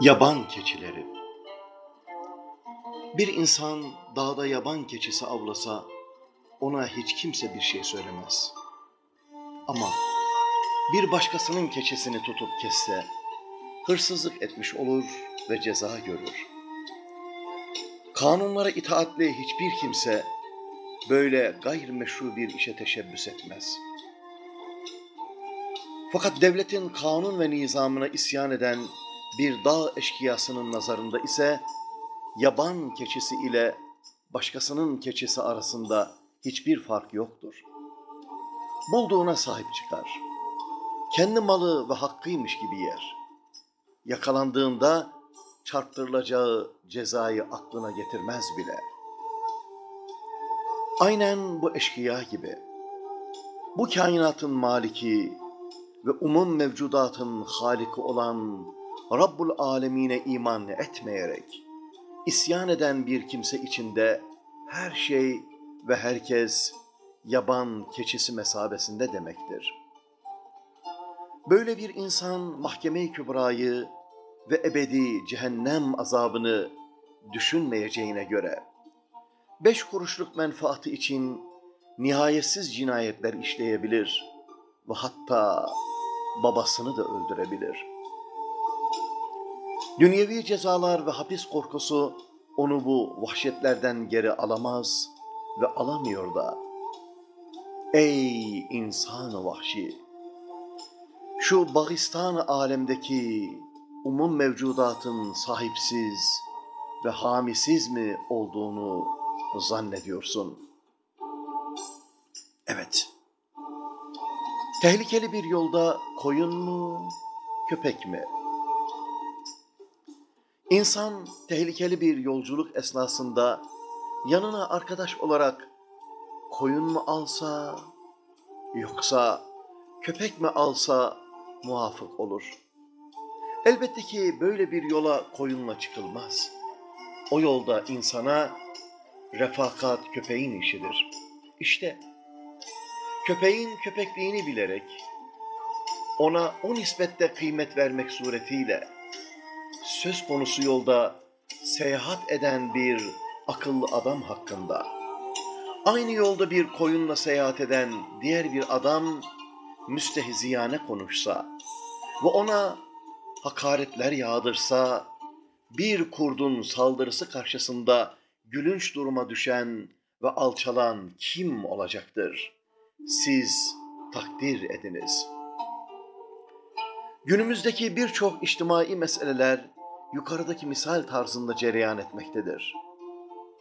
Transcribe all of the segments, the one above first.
Yaban keçileri Bir insan dağda yaban keçisi avlasa ona hiç kimse bir şey söylemez. Ama bir başkasının keçisini tutup kesse hırsızlık etmiş olur ve ceza görür. Kanunlara itaatli hiçbir kimse böyle gayrimeşru bir işe teşebbüs etmez. Fakat devletin kanun ve nizamına isyan eden bir dağ eşkıyasının nazarında ise yaban keçisi ile başkasının keçisi arasında hiçbir fark yoktur. Bulduğuna sahip çıkar. Kendi malı ve hakkıymış gibi yer. Yakalandığında çarptırılacağı cezayı aklına getirmez bile. Aynen bu eşkıya gibi. Bu kainatın maliki ve umum mevcudatın haliki olan Rabbul Alemine iman etmeyerek isyan eden bir kimse içinde her şey ve herkes yaban keçisi mesabesinde demektir. Böyle bir insan mahkeme-i kübrayı ve ebedi cehennem azabını düşünmeyeceğine göre beş kuruşluk menfaati için nihayetsiz cinayetler işleyebilir ve hatta babasını da öldürebilir.'' Dünyevi cezalar ve hapis korkusu onu bu vahşetlerden geri alamaz ve alamıyor da. Ey insan vahşi! Şu Bağistan alemdeki umum mevcudatın sahipsiz ve hamisiz mi olduğunu zannediyorsun? Evet. Tehlikeli bir yolda koyun mu, köpek mi? İnsan tehlikeli bir yolculuk esnasında yanına arkadaş olarak koyun mu alsa yoksa köpek mi alsa muafık olur. Elbette ki böyle bir yola koyunla çıkılmaz. O yolda insana refakat köpeğin işidir. İşte köpeğin köpekliğini bilerek ona o nispette kıymet vermek suretiyle söz konusu yolda seyahat eden bir akıllı adam hakkında, aynı yolda bir koyunla seyahat eden diğer bir adam müstehziyane konuşsa ve ona hakaretler yağdırsa, bir kurdun saldırısı karşısında gülünç duruma düşen ve alçalan kim olacaktır? Siz takdir ediniz. Günümüzdeki birçok içtimai meseleler yukarıdaki misal tarzında cereyan etmektedir.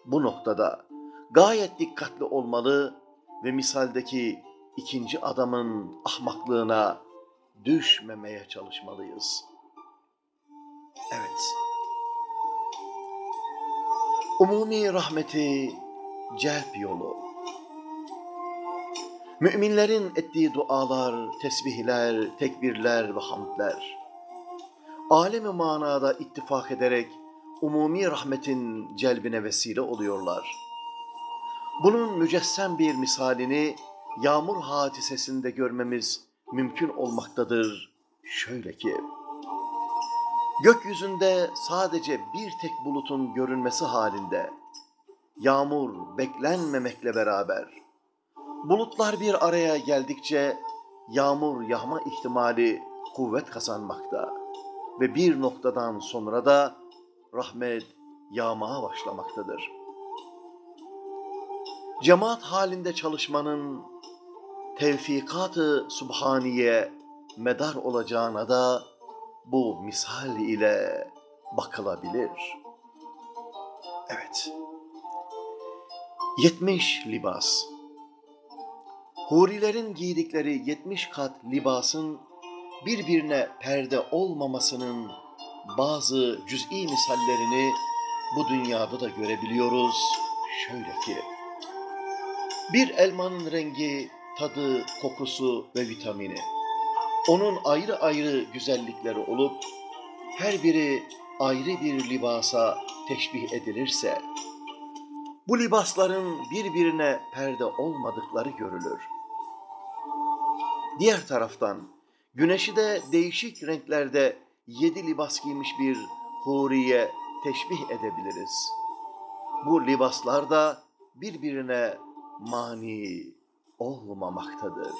Bu noktada gayet dikkatli olmalı ve misaldeki ikinci adamın ahmaklığına düşmemeye çalışmalıyız. Evet. Umumi rahmeti celp yolu. Müminlerin ettiği dualar, tesbihler, tekbirler ve hamdler alemi manada ittifak ederek umumi rahmetin celbine vesile oluyorlar. Bunun mücessem bir misalini yağmur hadisesinde görmemiz mümkün olmaktadır. Şöyle ki, gökyüzünde sadece bir tek bulutun görünmesi halinde, yağmur beklenmemekle beraber, bulutlar bir araya geldikçe yağmur yağma ihtimali kuvvet kazanmakta ve bir noktadan sonra da rahmet yağmaya başlamaktadır. Cemaat halinde çalışmanın tevfikat-ı subhaniye medar olacağına da bu misal ile bakılabilir. Evet. 70 libas. Hurilerin giydikleri 70 kat libasın birbirine perde olmamasının bazı cüz'i misallerini bu dünyada da görebiliyoruz. Şöyle ki, bir elmanın rengi, tadı, kokusu ve vitamini, onun ayrı ayrı güzellikleri olup, her biri ayrı bir libasa teşbih edilirse, bu libasların birbirine perde olmadıkları görülür. Diğer taraftan, Güneşi de değişik renklerde yedi libas giymiş bir huriye teşbih edebiliriz. Bu libaslar da birbirine mani olmamaktadır.